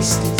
wasted.